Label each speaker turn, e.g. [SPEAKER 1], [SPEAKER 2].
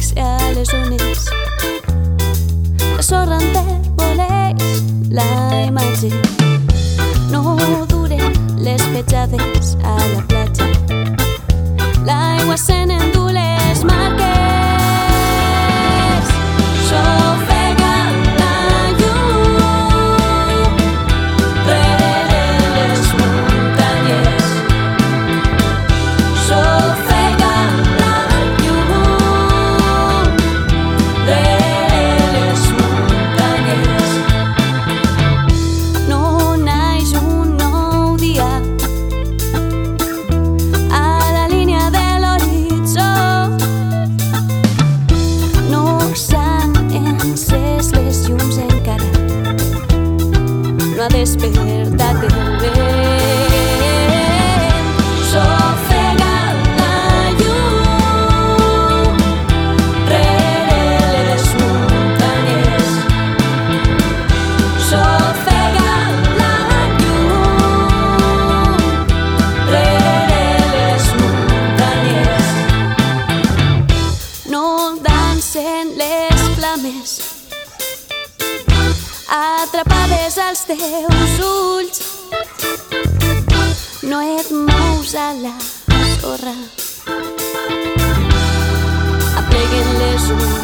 [SPEAKER 1] especiales units s'horren la imatge no duren les No ha despertat el vent. S'ofega la llum rere les muntanyes. S'ofega la llum rere les muntanyes. No dansen les flames atrapades als teus ulls. No et mous a la sorra. Apleguen les onades